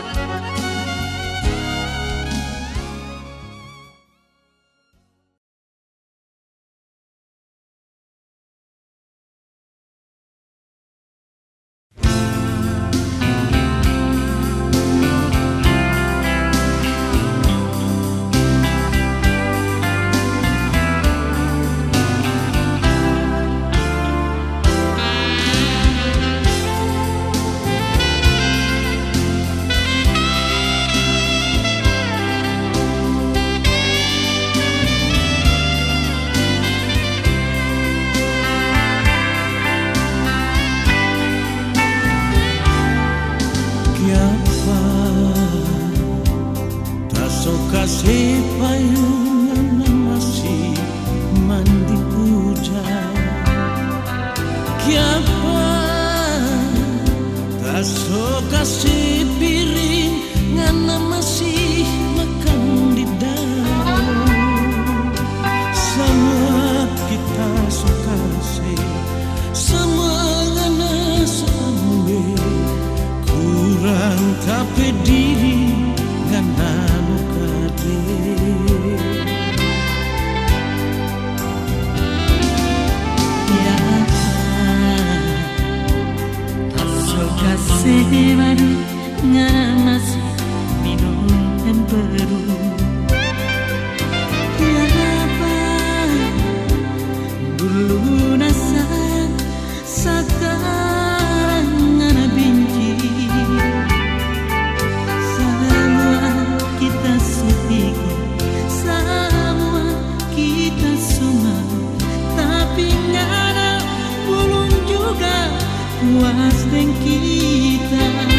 Música Aso kasih piring ngana masih makan di dalam. Semua kita suka sih Semua ngana sambil Kurang tapi di has de.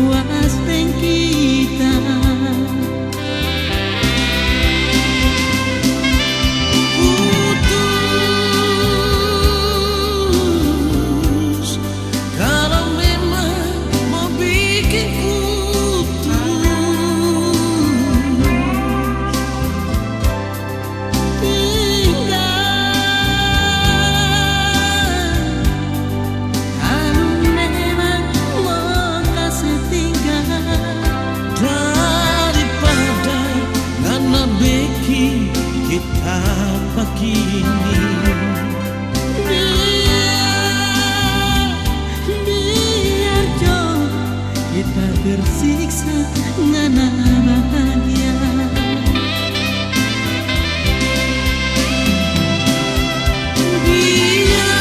tua tersiksa ngana bahagia. Biar,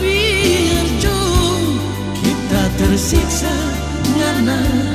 biar jom kita tersiksa ngana